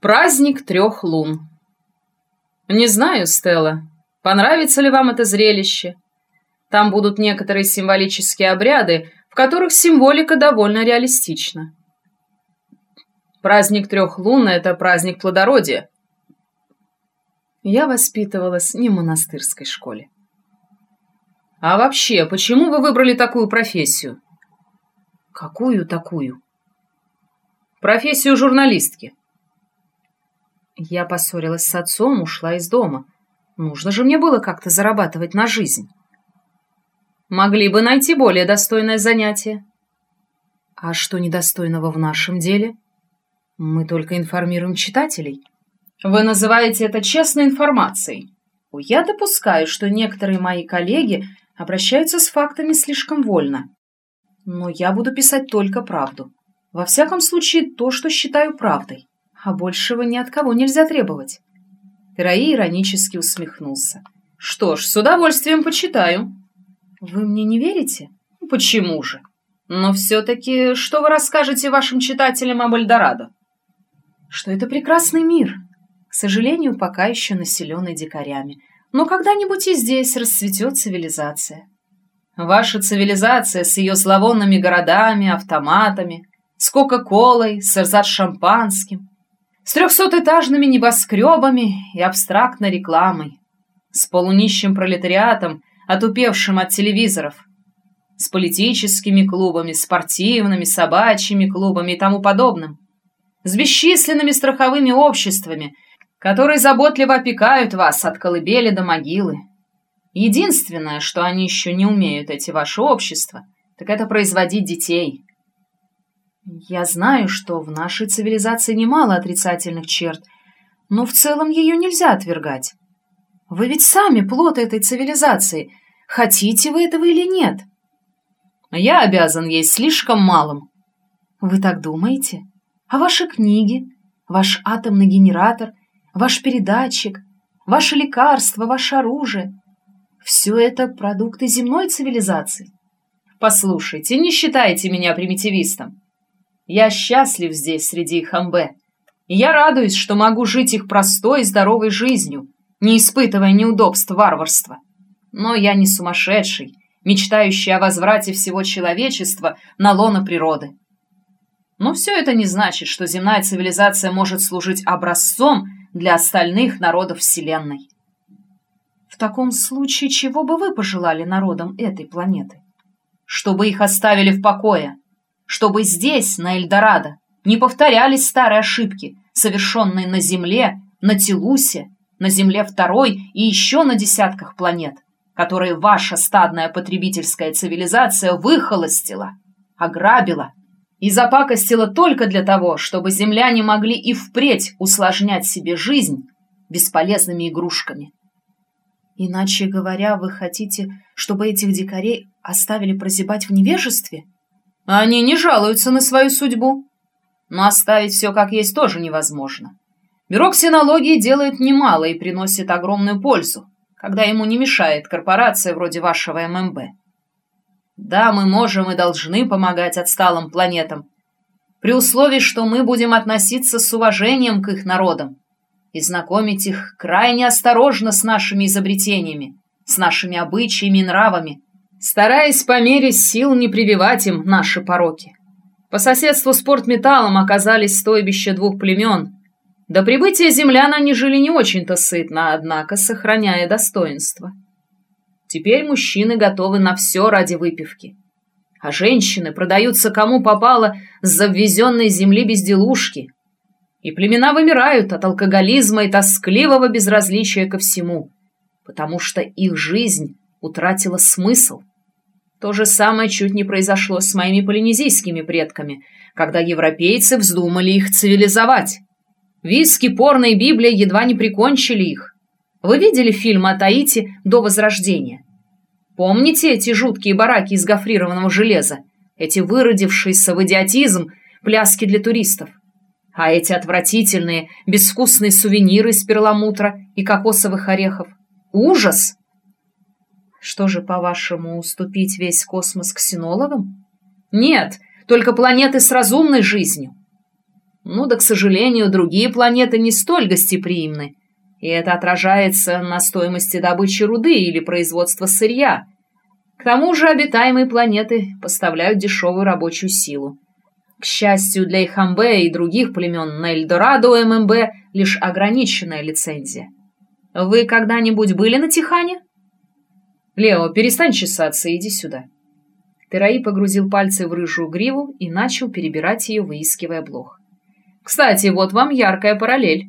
Праздник трех лун. Не знаю, Стелла, понравится ли вам это зрелище. Там будут некоторые символические обряды, в которых символика довольно реалистична. Праздник трех лун — это праздник плодородия. Я воспитывалась не в монастырской школе. А вообще, почему вы выбрали такую профессию? Какую такую? Профессию журналистки. Я поссорилась с отцом, ушла из дома. Нужно же мне было как-то зарабатывать на жизнь. Могли бы найти более достойное занятие. А что недостойного в нашем деле? Мы только информируем читателей. Вы называете это честной информацией. Я допускаю, что некоторые мои коллеги обращаются с фактами слишком вольно. Но я буду писать только правду. Во всяком случае, то, что считаю правдой а большего ни от кого нельзя требовать. Тераи иронически усмехнулся. Что ж, с удовольствием почитаю. Вы мне не верите? Почему же? Но все-таки, что вы расскажете вашим читателям об Эльдорадо? Что это прекрасный мир, к сожалению, пока еще населенный дикарями. Но когда-нибудь и здесь расцветет цивилизация. Ваша цивилизация с ее зловонными городами, автоматами, с кока-колой, с эрзат-шампанским, с трехсотэтажными небоскребами и абстрактной рекламой, с полунищим пролетариатом, отупевшим от телевизоров, с политическими клубами, спортивными, собачьими клубами и тому подобным, с бесчисленными страховыми обществами, которые заботливо опекают вас от колыбели до могилы. Единственное, что они еще не умеют, эти ваши общества, так это производить детей. Я знаю, что в нашей цивилизации немало отрицательных черт, но в целом ее нельзя отвергать. Вы ведь сами плод этой цивилизации. Хотите вы этого или нет? Я обязан ей слишком малым. Вы так думаете? А ваши книги, ваш атомный генератор, ваш передатчик, ваше лекарство, ваше оружие — все это продукты земной цивилизации. Послушайте, не считайте меня примитивистом. Я счастлив здесь, среди их амбе. И я радуюсь, что могу жить их простой и здоровой жизнью, не испытывая неудобств варварства. Но я не сумасшедший, мечтающий о возврате всего человечества на лоно природы. Но все это не значит, что земная цивилизация может служить образцом для остальных народов Вселенной. В таком случае, чего бы вы пожелали народам этой планеты? Чтобы их оставили в покое, чтобы здесь, на Эльдорадо, не повторялись старые ошибки, совершенные на Земле, на Телусе, на Земле второй и еще на десятках планет, которые ваша стадная потребительская цивилизация выхолостила, ограбила и запакостила только для того, чтобы земляне могли и впредь усложнять себе жизнь бесполезными игрушками. Иначе говоря, вы хотите, чтобы этих дикарей оставили прозябать в невежестве? — они не жалуются на свою судьбу. Но оставить все как есть тоже невозможно. Бюро ксенологии делает немало и приносит огромную пользу, когда ему не мешает корпорация вроде вашего ММБ. Да, мы можем и должны помогать отсталым планетам, при условии, что мы будем относиться с уважением к их народам и знакомить их крайне осторожно с нашими изобретениями, с нашими обычаями и нравами, стараясь по мере сил не прививать им наши пороки. По соседству с портметаллом оказались стойбища двух племен. До прибытия землян они жили не очень-то сытно, однако сохраняя достоинство. Теперь мужчины готовы на все ради выпивки. А женщины продаются кому попало с обвезенной земли безделушки. И племена вымирают от алкоголизма и тоскливого безразличия ко всему, потому что их жизнь утратила смысл. То же самое чуть не произошло с моими полинезийскими предками, когда европейцы вздумали их цивилизовать. Виски, порно и Библия едва не прикончили их. Вы видели фильм о Таити до Возрождения? Помните эти жуткие бараки из гофрированного железа? Эти выродившиеся в идиотизм пляски для туристов? А эти отвратительные, безвкусные сувениры из перламутра и кокосовых орехов? Ужас! Что же, по-вашему, уступить весь космос ксенологам? Нет, только планеты с разумной жизнью. Ну да, к сожалению, другие планеты не столь гостеприимны, и это отражается на стоимости добычи руды или производства сырья. К тому же обитаемые планеты поставляют дешевую рабочую силу. К счастью для Ихамбе и других племен, на Эльдорадо ММБ лишь ограниченная лицензия. Вы когда-нибудь были на Тихане? Лео, перестань чесаться, иди сюда. Тераи погрузил пальцы в рыжую гриву и начал перебирать ее, выискивая блох. Кстати, вот вам яркая параллель.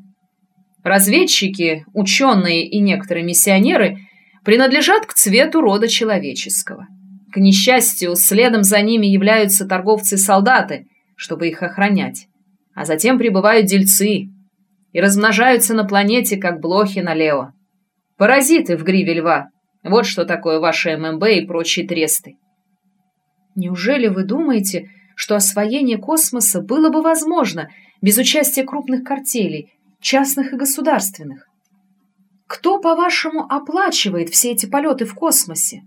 Разведчики, ученые и некоторые миссионеры принадлежат к цвету рода человеческого. К несчастью, следом за ними являются торговцы-солдаты, чтобы их охранять. А затем прибывают дельцы и размножаются на планете, как блохи на Лео. Паразиты в гриве льва. Вот что такое ваши ММБ и прочие тресты. Неужели вы думаете, что освоение космоса было бы возможно без участия крупных картелей, частных и государственных? Кто, по-вашему, оплачивает все эти полеты в космосе?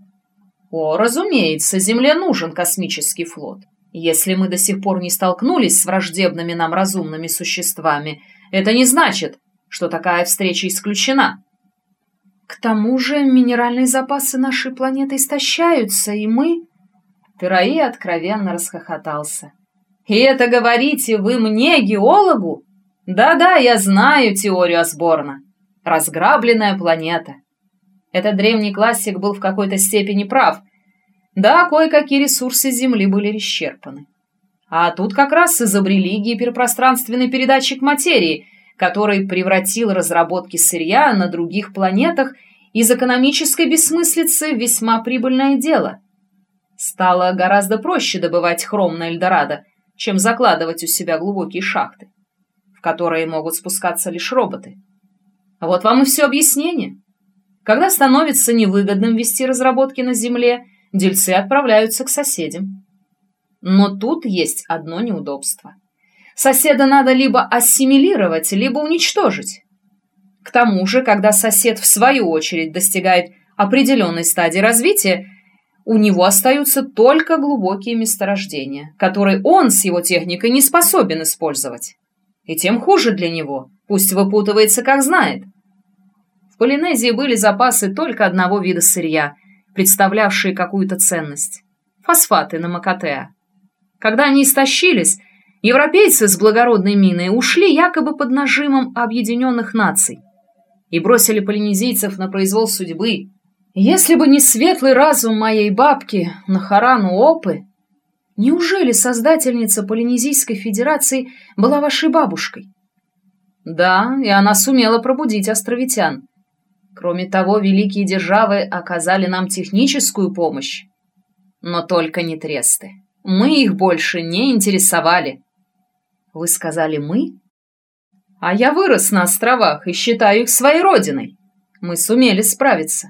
О, разумеется, Земле нужен космический флот. Если мы до сих пор не столкнулись с враждебными нам разумными существами, это не значит, что такая встреча исключена. К тому же минеральные запасы нашей планеты истощаются, и мы... Тераи откровенно расхохотался. «И это говорите вы мне, геологу? Да-да, я знаю теорию Осборна. Разграбленная планета. Этот древний классик был в какой-то степени прав — да, кое-какие ресурсы Земли были исчерпаны. А тут как раз изобрели гиперпространственный передатчик материи, который превратил разработки сырья на других планетах из экономической бессмыслицы в весьма прибыльное дело. Стало гораздо проще добывать хром на Эльдорадо, чем закладывать у себя глубокие шахты, в которые могут спускаться лишь роботы. А вот вам и все объяснение. Когда становится невыгодным вести разработки на Земле – дельцы отправляются к соседям. Но тут есть одно неудобство. Соседа надо либо ассимилировать, либо уничтожить. К тому же, когда сосед в свою очередь достигает определенной стадии развития, у него остаются только глубокие месторождения, которые он с его техникой не способен использовать. И тем хуже для него, пусть выпутывается как знает. В Полинезии были запасы только одного вида сырья, представлявшие какую-то ценность. Фосфаты на Макатеа. Когда они истощились, европейцы с благородной миной ушли якобы под нажимом объединенных наций и бросили полинезийцев на произвол судьбы. Если бы не светлый разум моей бабки Нахарану Опы, неужели создательница Полинезийской Федерации была вашей бабушкой? Да, и она сумела пробудить островитян. Кроме того, великие державы оказали нам техническую помощь. Но только не тресты. Мы их больше не интересовали. Вы сказали «мы»? А я вырос на островах и считаю их своей родиной. Мы сумели справиться.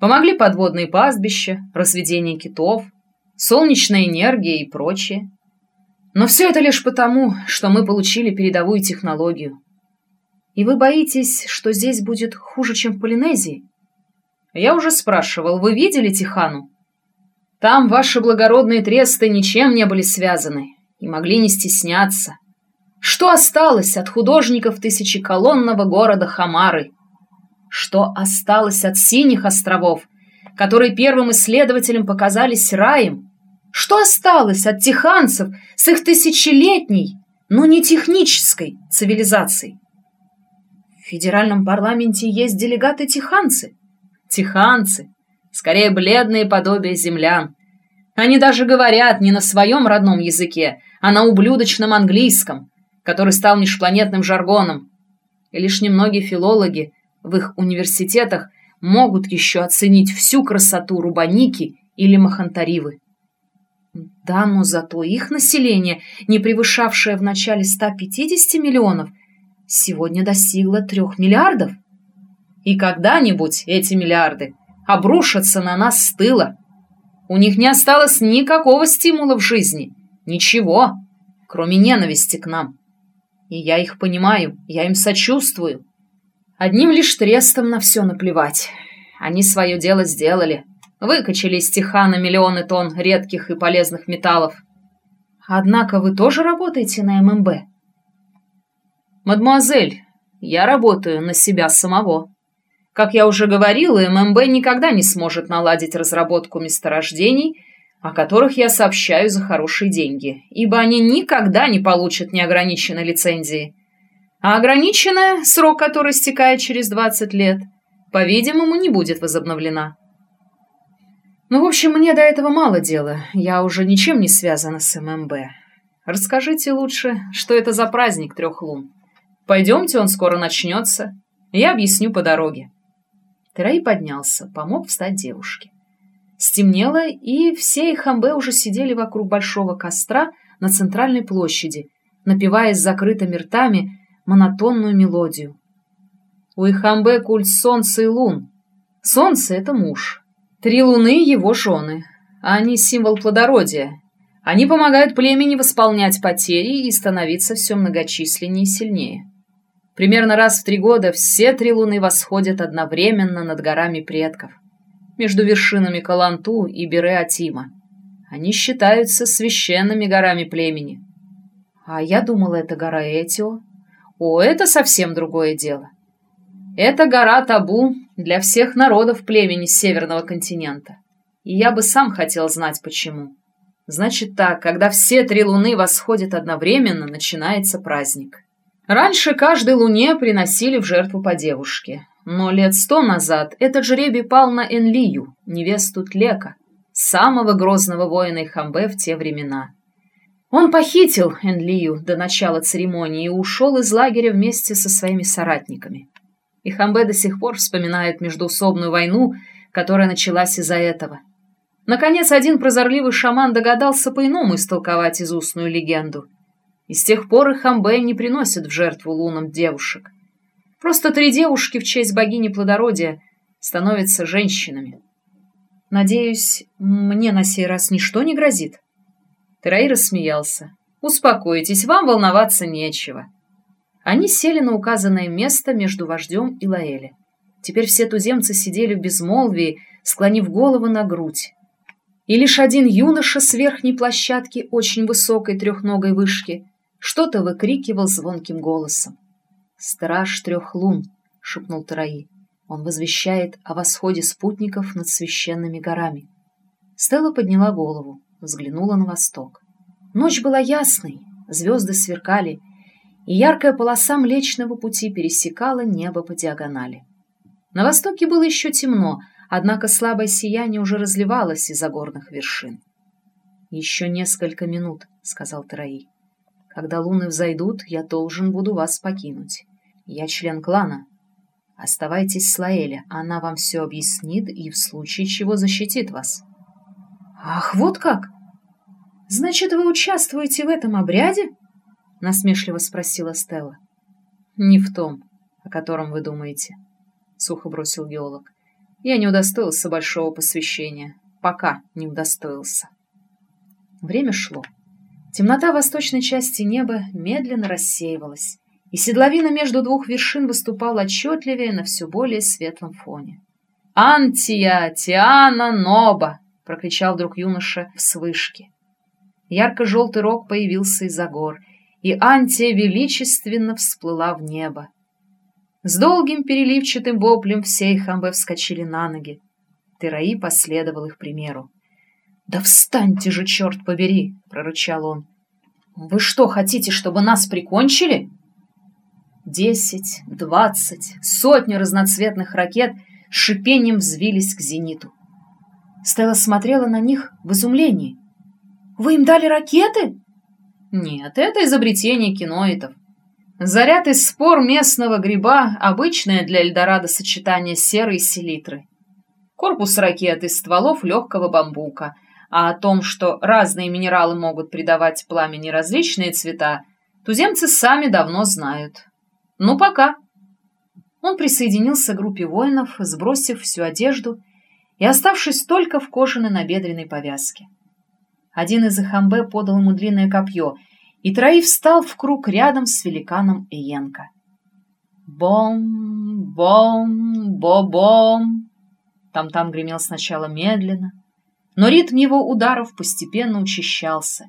Помогли подводные пастбища, разведение китов, солнечная энергия и прочее. Но все это лишь потому, что мы получили передовую технологию. И вы боитесь, что здесь будет хуже, чем в Полинезии? Я уже спрашивал, вы видели Тихану? Там ваши благородные тресты ничем не были связаны и могли не стесняться. Что осталось от художников тысячеколонного города Хамары? Что осталось от синих островов, которые первым исследователям показались раем? Что осталось от тиханцев с их тысячелетней, но не технической цивилизацией? В федеральном парламенте есть делегаты-тиханцы. Тиханцы. Скорее, бледные подобия землян. Они даже говорят не на своем родном языке, а на ублюдочном английском, который стал межпланетным жаргоном. И лишь немногие филологи в их университетах могут еще оценить всю красоту Рубаники или Махантаривы. Да, но зато их население, не превышавшее в начале 150 миллионов, сегодня достигла трех миллиардов. И когда-нибудь эти миллиарды обрушатся на нас с тыла. У них не осталось никакого стимула в жизни, ничего, кроме ненависти к нам. И я их понимаю, я им сочувствую. Одним лишь трестом на все наплевать. Они свое дело сделали. Выкачали из Тихана миллионы тонн редких и полезных металлов. Однако вы тоже работаете на ММБ? «Мадемуазель, я работаю на себя самого. Как я уже говорил, ММБ никогда не сможет наладить разработку месторождений, о которых я сообщаю за хорошие деньги, ибо они никогда не получат неограниченной лицензии. А ограниченная, срок которой стекает через 20 лет, по-видимому, не будет возобновлена. Ну, в общем, мне до этого мало дела, я уже ничем не связана с ММБ. Расскажите лучше, что это за праздник трех лун? Пойдемте, он скоро начнется. Я объясню по дороге. Терай поднялся, помог встать девушке. Стемнело, и все их амбе уже сидели вокруг большого костра на центральной площади, напевая с закрытыми ртами монотонную мелодию. У Ихамбе культ солнца и лун. Солнце — это муж. Три луны — его жены. Они символ плодородия. Они помогают племени восполнять потери и становиться все многочисленнее и сильнее. Примерно раз в три года все три луны восходят одновременно над горами предков, между вершинами Каланту и Бере-Атима. Они считаются священными горами племени. А я думала, это гора Этио. О, это совсем другое дело. Это гора табу для всех народов племени Северного континента. И я бы сам хотел знать, почему. Значит так, когда все три луны восходят одновременно, начинается праздник. Раньше каждой луне приносили в жертву по девушке. Но лет сто назад этот жребий пал на Энлию, невесту Тлека, самого грозного воина Хамбе в те времена. Он похитил Энлию до начала церемонии и ушел из лагеря вместе со своими соратниками. И Хамбе до сих пор вспоминает междуусобную войну, которая началась из-за этого. Наконец, один прозорливый шаман догадался по-иному истолковать изустную легенду — и с тех пор их Амбе не приносят в жертву лунам девушек. Просто три девушки в честь богини плодородия становятся женщинами. Надеюсь, мне на сей раз ничто не грозит. Тераи рассмеялся. Успокойтесь, вам волноваться нечего. Они сели на указанное место между вождем и Лаэли. Теперь все туземцы сидели в безмолвии, склонив голову на грудь. И лишь один юноша с верхней площадки очень высокой трехногой вышки что-то выкрикивал звонким голосом. «Страж трех лун!» — шепнул Тараи. «Он возвещает о восходе спутников над священными горами». Стелла подняла голову, взглянула на восток. Ночь была ясной, звезды сверкали, и яркая полоса Млечного Пути пересекала небо по диагонали. На востоке было еще темно, однако слабое сияние уже разливалось из-за горных вершин. «Еще несколько минут», — сказал Тараи. Когда луны взойдут, я должен буду вас покинуть. Я член клана. Оставайтесь с Лаэля, она вам все объяснит и в случае чего защитит вас. Ах, вот как! Значит, вы участвуете в этом обряде? Насмешливо спросила Стелла. Не в том, о котором вы думаете, сухо бросил геолог. Я не удостоился большого посвящения. Пока не удостоился. Время шло. Темнота восточной части неба медленно рассеивалась, и седловина между двух вершин выступала отчетливее на все более светлом фоне. «Антия! Тиана! Ноба!» — прокричал вдруг юноша в свышке. Ярко-желтый рог появился из-за гор, и Антия величественно всплыла в небо. С долгим переливчатым воплем все их амбе вскочили на ноги. Тераи последовал их примеру. «Да встаньте же, черт побери!» — прорычал он. «Вы что, хотите, чтобы нас прикончили?» Десять, двадцать, сотни разноцветных ракет шипением взвились к зениту. Стелла смотрела на них в изумлении. «Вы им дали ракеты?» «Нет, это изобретение киноидов. Заряд из спор местного гриба — обычное для Эльдорадо сочетание серы и селитры. Корпус ракет из стволов легкого бамбука — а о том, что разные минералы могут придавать пламени различные цвета, туземцы сами давно знают. Ну, пока. Он присоединился к группе воинов, сбросив всю одежду и оставшись только в кожаной набедренной повязке. Один из их амбе подал ему длинное копье, и Трои встал в круг рядом с великаном Иенко. Бом, бом, бо-бом. Там-там гремел сначала медленно, но ритм его ударов постепенно учащался,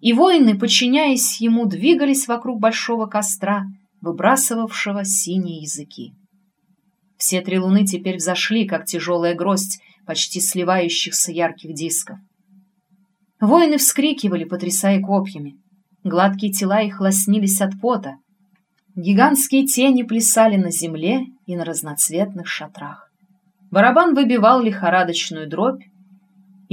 и воины, подчиняясь ему, двигались вокруг большого костра, выбрасывавшего синие языки. Все три луны теперь взошли, как тяжелая гроздь почти сливающихся ярких дисков. Воины вскрикивали, потрясая копьями. Гладкие тела их лоснились от пота. Гигантские тени плясали на земле и на разноцветных шатрах. Барабан выбивал лихорадочную дробь,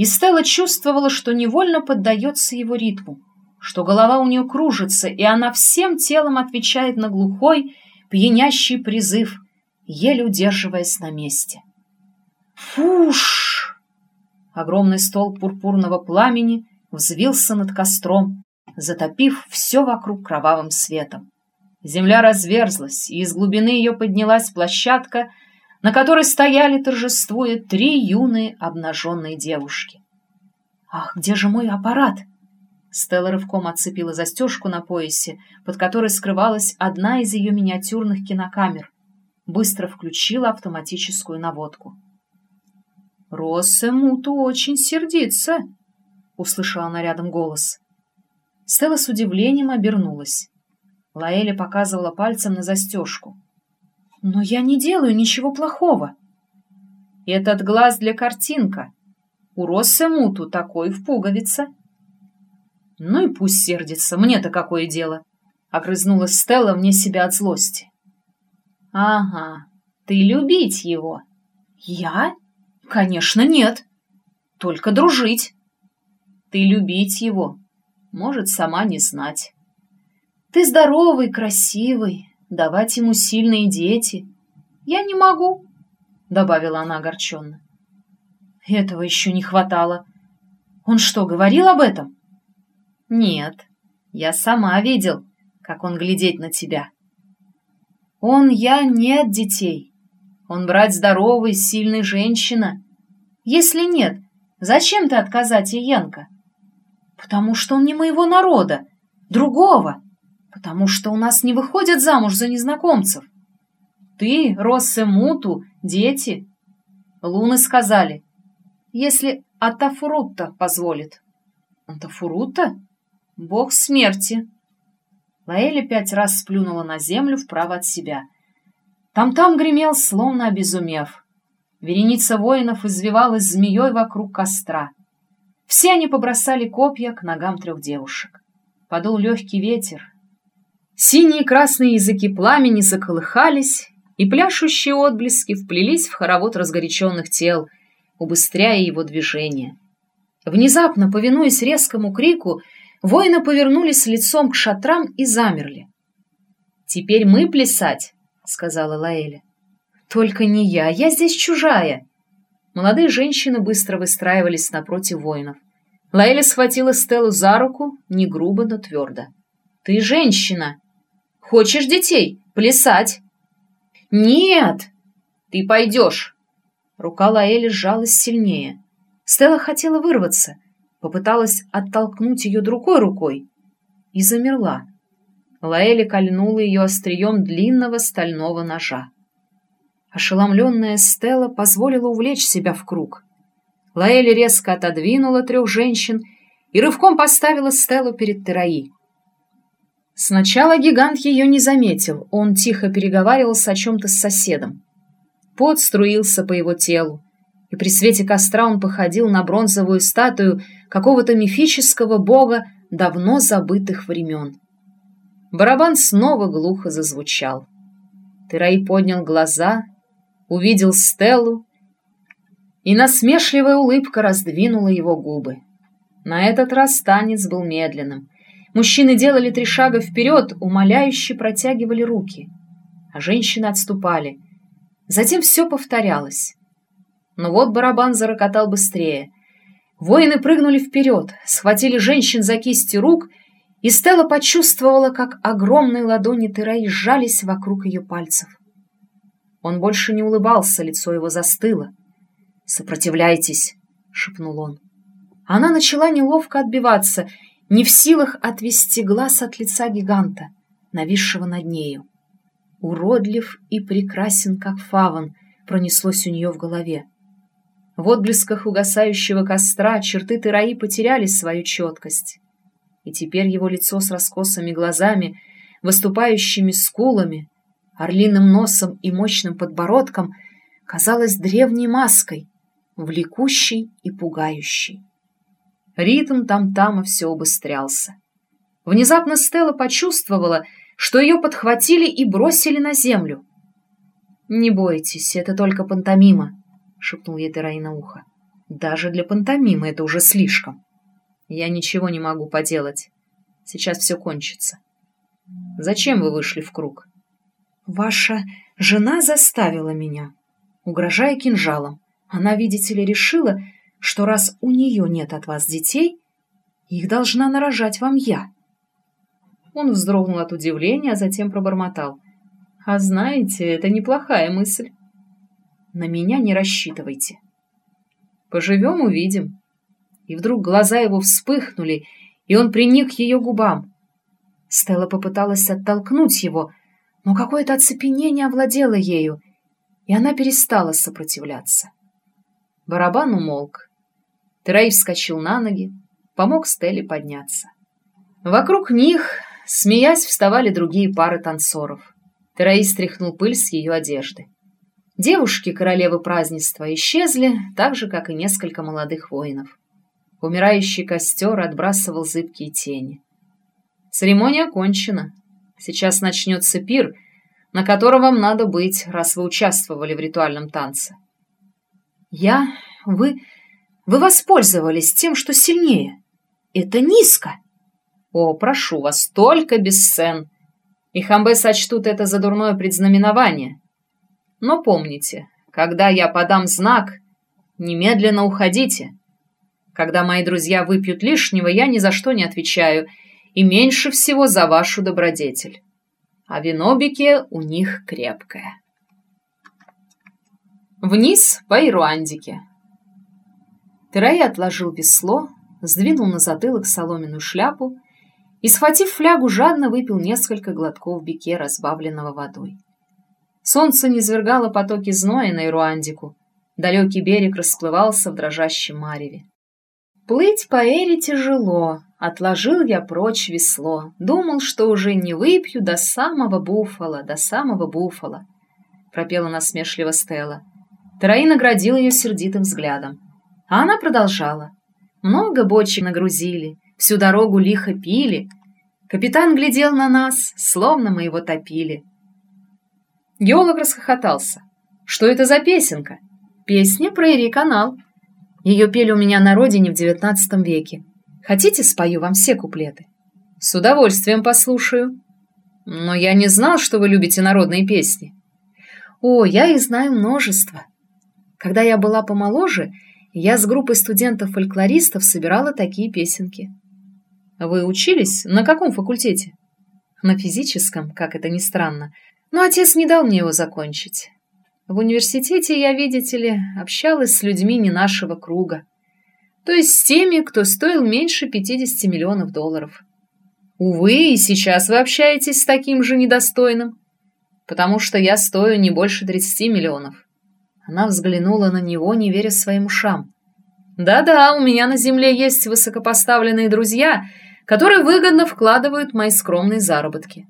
и Стелла чувствовала, что невольно поддается его ритму, что голова у нее кружится, и она всем телом отвечает на глухой, пьянящий призыв, еле удерживаясь на месте. Фуш! Огромный стол пурпурного пламени взвился над костром, затопив все вокруг кровавым светом. Земля разверзлась, и из глубины ее поднялась площадка, на которой стояли, торжествуя, три юные обнаженные девушки. «Ах, где же мой аппарат?» Стелла рывком отцепила застежку на поясе, под которой скрывалась одна из ее миниатюрных кинокамер. Быстро включила автоматическую наводку. «Россе Муту очень сердится», — услышала она рядом голос. Стелла с удивлением обернулась. Лаэля показывала пальцем на застежку. «Но я не делаю ничего плохого». «Этот глаз для картинка. У Россе Муту такой в пуговице». «Ну и пусть сердится, мне-то какое дело!» — огрызнулась Стелла вне себя от злости. «Ага, ты любить его!» «Я? Конечно, нет. Только дружить!» «Ты любить его, может, сама не знать. Ты здоровый, красивый, давать ему сильные дети. Я не могу!» — добавила она огорченно. «Этого еще не хватало. Он что, говорил об этом?» Нет, я сама видел, как он глядеть на тебя. Он я нет детей. Он брать здоровый, сильный женщина. Если нет, зачем ты отказать Иенко? Потому что он не моего народа, другого. Потому что у нас не выходят замуж за незнакомцев. Ты, Россе Муту, дети. Луны сказали, если Атафурутта позволит. Атафурутта? Бог смерти. Лаэля пять раз сплюнула на землю вправо от себя. Там-там гремел, словно обезумев. Вереница воинов извивалась змеей вокруг костра. Все они побросали копья к ногам трех девушек. Подул легкий ветер. Синие и красные языки пламени заколыхались, и пляшущие отблески вплелись в хоровод разгоряченных тел, убыстряя его движение. Внезапно, повинуясь резкому крику, Воины повернулись лицом к шатрам и замерли. «Теперь мы плясать», — сказала Лаэля. «Только не я, я здесь чужая». Молодые женщины быстро выстраивались напротив воинов. Лаэля схватила Стеллу за руку, не грубо, но твердо. «Ты женщина! Хочешь детей? Плясать!» «Нет! Ты пойдешь!» Рука Лаэли сжалась сильнее. Стелла хотела вырваться, попыталась оттолкнуть ее другой рукой и замерла. Лаэли кольнула ее острием длинного стального ножа. Ошеломленная Стелла позволила увлечь себя в круг. Лаэли резко отодвинула трех женщин и рывком поставила Стеллу перед Тераи. Сначала гигант ее не заметил, он тихо переговаривался о чем-то с соседом. Пот струился по его телу и при свете костра он походил на бронзовую статую какого-то мифического бога давно забытых времен. Барабан снова глухо зазвучал. Терай поднял глаза, увидел Стеллу, и насмешливая улыбка раздвинула его губы. На этот раз танец был медленным. Мужчины делали три шага вперед, умоляюще протягивали руки, а женщины отступали. Затем все повторялось. Но вот барабан зарокотал быстрее. Воины прыгнули вперед, схватили женщин за кисти рук, и Стелла почувствовала, как огромные ладони Тераи сжались вокруг ее пальцев. Он больше не улыбался, лицо его застыло. «Сопротивляйтесь!» — шепнул он. Она начала неловко отбиваться, не в силах отвести глаз от лица гиганта, нависшего над нею. Уродлив и прекрасен, как фаван, пронеслось у нее в голове. В отблесках угасающего костра черты Тераи потеряли свою четкость. И теперь его лицо с раскосыми глазами выступающими скулами, орлиным носом и мощным подбородком, казалась древней маской, влекущей и пугающей. Ритм там-тама все убыстрялся. Внезапно Стелла почувствовала, что ее подхватили и бросили на землю. «Не бойтесь, это только пантомима», — шепнул ей Терай на ухо. «Даже для пантомимы это уже слишком. Я ничего не могу поделать. Сейчас все кончится. Зачем вы вышли в круг?» «Ваша жена заставила меня», угрожая кинжалом. Она, видите ли, решила, что раз у нее нет от вас детей, их должна нарожать вам я. Он вздрогнул от удивления, а затем пробормотал. «А знаете, это неплохая мысль. На меня не рассчитывайте. Поживем — увидим». И вдруг глаза его вспыхнули, и он приник к ее губам. Стелла попыталась оттолкнуть его, но какое-то оцепенение овладело ею, и она перестала сопротивляться. Барабан умолк. Трей вскочил на ноги, помог Стелле подняться. Вокруг них Смеясь, вставали другие пары танцоров. Тераис стряхнул пыль с ее одежды. Девушки королевы празднества исчезли, так же, как и несколько молодых воинов. Умирающий костер отбрасывал зыбкие тени. Церемония окончена. Сейчас начнется пир, на котором вам надо быть, раз вы участвовали в ритуальном танце. Я... Вы... Вы воспользовались тем, что сильнее. Это низко. О, прошу вас, только без сцен. И хамбе сочтут это за дурное предзнаменование. Но помните, когда я подам знак, немедленно уходите. Когда мои друзья выпьют лишнего, я ни за что не отвечаю, и меньше всего за вашу добродетель. А винобике у них крепкое. Вниз по Ируандике. Терай отложил весло, сдвинул на затылок соломенную шляпу и, схватив флягу, жадно выпил несколько глотков бике, разбавленного водой. Солнце низвергало потоки зноя на Ируандику. Далекий берег расплывался в дрожащем мареве. Плыть по Эре тяжело, отложил я прочь весло, думал, что уже не выпью до самого буфала, до самого буфала, пропела насмешливо Стелла. Тараи наградил ее сердитым взглядом. А она продолжала. Много бочек нагрузили, всю дорогу лихо пили. Капитан глядел на нас, словно мы его топили. Геолог расхохотался. Что это за песенка? Песня про Ири-канал. Ее пели у меня на родине в девятнадцатом веке. Хотите, спою вам все куплеты? С удовольствием послушаю. Но я не знал, что вы любите народные песни. О, я их знаю множество. Когда я была помоложе, я с группой студентов-фольклористов собирала такие песенки. Вы учились? На каком факультете? На физическом, как это ни странно. Но отец не дал мне его закончить. В университете я, видите ли, общалась с людьми не нашего круга. То есть с теми, кто стоил меньше 50 миллионов долларов. Увы, и сейчас вы общаетесь с таким же недостойным. Потому что я стою не больше 30 миллионов. Она взглянула на него, не веря своим ушам. «Да-да, у меня на земле есть высокопоставленные друзья, которые выгодно вкладывают мои скромные заработки.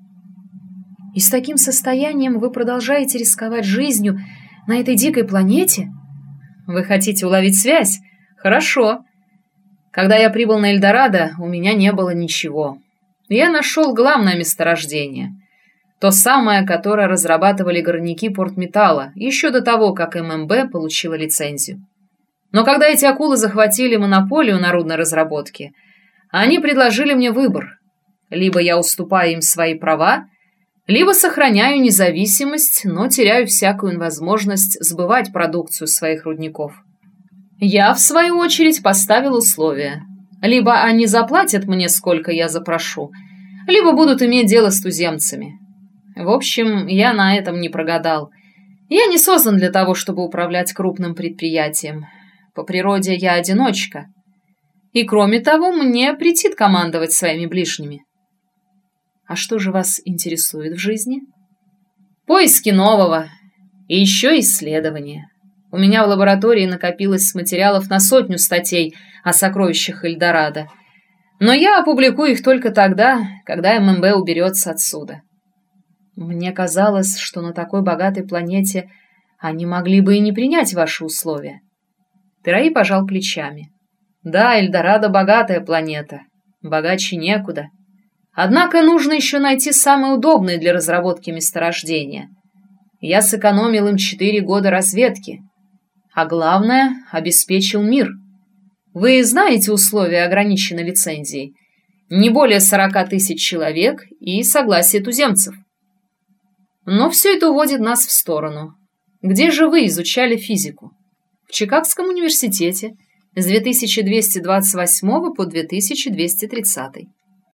И с таким состоянием вы продолжаете рисковать жизнью на этой дикой планете? Вы хотите уловить связь? Хорошо. Когда я прибыл на Эльдорадо, у меня не было ничего. Я нашел главное месторождение. То самое, которое разрабатывали горняки Портметалла еще до того, как ММБ получила лицензию. Но когда эти акулы захватили монополию на рудной разработке – они предложили мне выбор. Либо я уступаю им свои права, либо сохраняю независимость, но теряю всякую возможность сбывать продукцию своих рудников. Я, в свою очередь, поставил условия. Либо они заплатят мне, сколько я запрошу, либо будут иметь дело с туземцами. В общем, я на этом не прогадал. Я не создан для того, чтобы управлять крупным предприятием. По природе я одиночка — и кроме того, мне претит командовать своими ближними. А что же вас интересует в жизни? Поиски нового и еще исследования. У меня в лаборатории накопилось материалов на сотню статей о сокровищах Эльдорадо. Но я опубликую их только тогда, когда ММБ уберется отсюда. Мне казалось, что на такой богатой планете они могли бы и не принять ваши условия. Тераи пожал плечами. Да, Эльдорадо богатая планета. Богаче некуда. Однако нужно еще найти самые удобные для разработки месторождения. Я сэкономил им четыре года разведки. А главное, обеспечил мир. Вы знаете условия ограниченной лицензии? Не более сорока тысяч человек и согласие туземцев. Но все это уводит нас в сторону. Где же вы изучали физику? В Чикагском университете с 2228 по 2230.